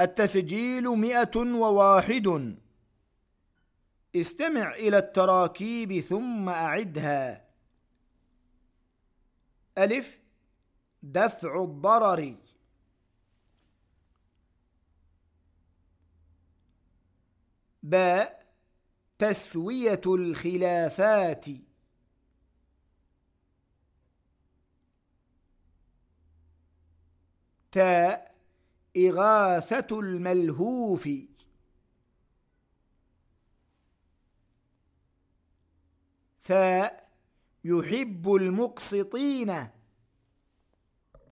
التسجيل مئة وواحد. استمع إلى التراكيب ثم أعدها. ألف دفع الضرر. باء تسوية الخلافات. تاء إغاثة الملهوف. ثاء يحب المقسطين.